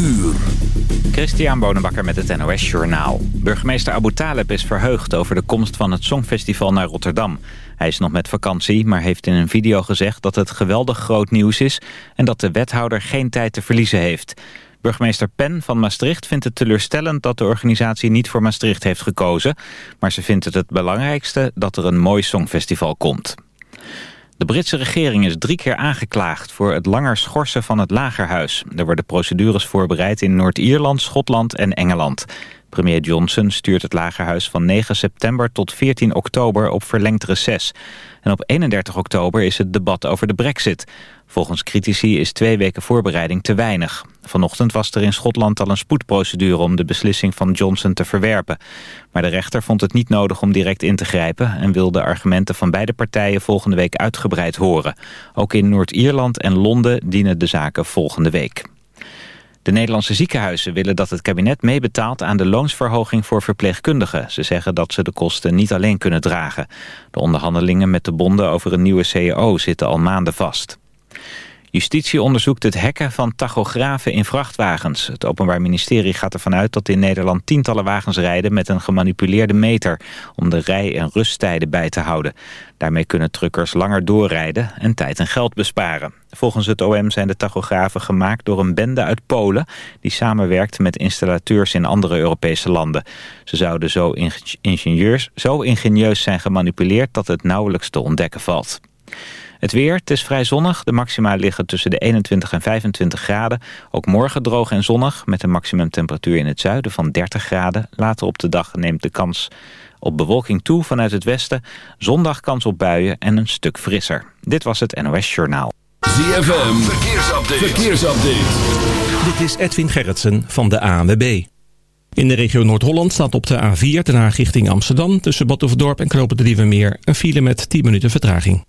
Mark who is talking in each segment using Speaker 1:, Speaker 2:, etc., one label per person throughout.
Speaker 1: uur.
Speaker 2: Christian Bonenbakker met het NOS Journaal. Burgemeester Abu Taleb is verheugd over de komst van het Songfestival naar Rotterdam. Hij is nog met vakantie, maar heeft in een video gezegd dat het geweldig groot nieuws is... en dat de wethouder geen tijd te verliezen heeft. Burgemeester Pen van Maastricht vindt het teleurstellend dat de organisatie niet voor Maastricht heeft gekozen. Maar ze vindt het het belangrijkste dat er een mooi Songfestival komt. De Britse regering is drie keer aangeklaagd voor het langer schorsen van het lagerhuis. Er worden procedures voorbereid in Noord-Ierland, Schotland en Engeland. Premier Johnson stuurt het lagerhuis van 9 september tot 14 oktober op verlengd reces. En op 31 oktober is het debat over de brexit. Volgens critici is twee weken voorbereiding te weinig. Vanochtend was er in Schotland al een spoedprocedure om de beslissing van Johnson te verwerpen. Maar de rechter vond het niet nodig om direct in te grijpen... en wil de argumenten van beide partijen volgende week uitgebreid horen. Ook in Noord-Ierland en Londen dienen de zaken volgende week. De Nederlandse ziekenhuizen willen dat het kabinet meebetaalt aan de loonsverhoging voor verpleegkundigen. Ze zeggen dat ze de kosten niet alleen kunnen dragen. De onderhandelingen met de bonden over een nieuwe CAO zitten al maanden vast. Justitie onderzoekt het hacken van tachografen in vrachtwagens. Het Openbaar Ministerie gaat ervan uit dat in Nederland tientallen wagens rijden met een gemanipuleerde meter om de rij- en rusttijden bij te houden. Daarmee kunnen truckers langer doorrijden en tijd en geld besparen. Volgens het OM zijn de tachografen gemaakt door een bende uit Polen... die samenwerkt met installateurs in andere Europese landen. Ze zouden zo, ingenieurs, zo ingenieus zijn gemanipuleerd dat het nauwelijks te ontdekken valt. Het weer, het is vrij zonnig. De maxima liggen tussen de 21 en 25 graden. Ook morgen droog en zonnig, met een maximumtemperatuur in het zuiden van 30 graden. Later op de dag neemt de kans op bewolking toe vanuit het westen. Zondag kans op buien en een stuk frisser. Dit was het NOS Journaal.
Speaker 1: ZFM, verkeersupdate. verkeersupdate.
Speaker 3: Dit is Edwin Gerritsen van de ANWB. In de regio Noord-Holland staat op de A4 ten Haag richting Amsterdam... tussen Badhoevedorp en Knopen de Nieuwe een file met 10 minuten vertraging.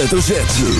Speaker 1: Hoofdletter.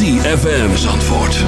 Speaker 4: ZFM Zandvoort.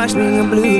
Speaker 5: crushed me
Speaker 6: in
Speaker 7: blue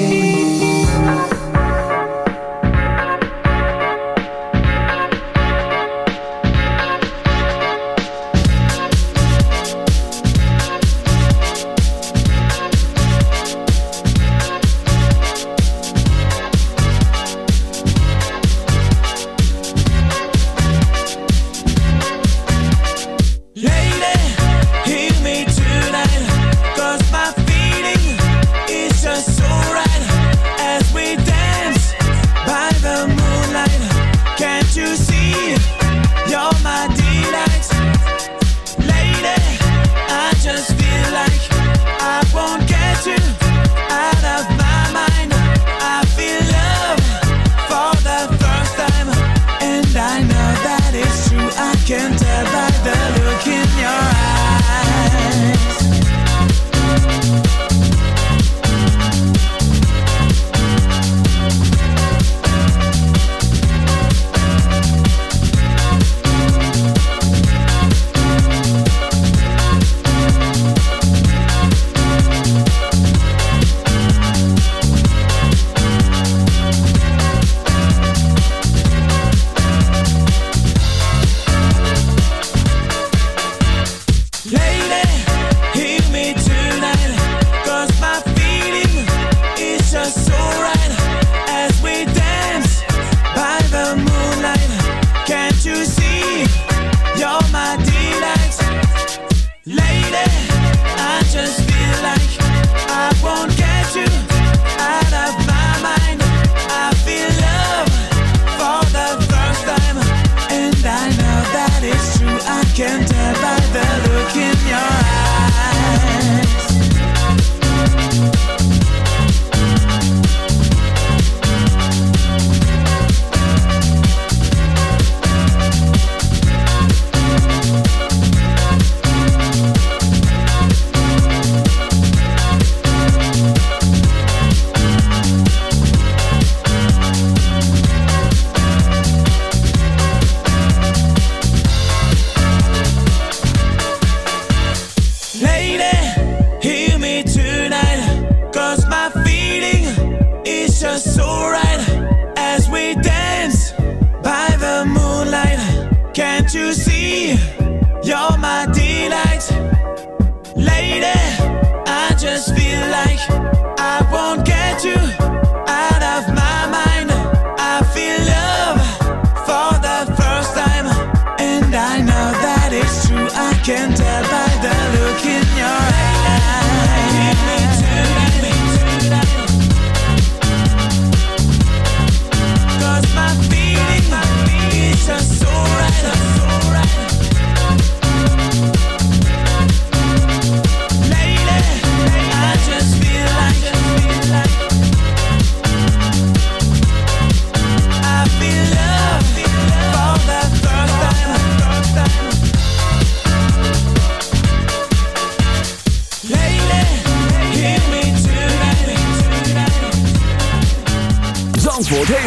Speaker 8: can't tell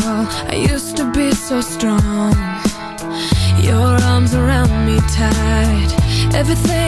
Speaker 9: girl I used to be so strong. Your arms around me tight. Everything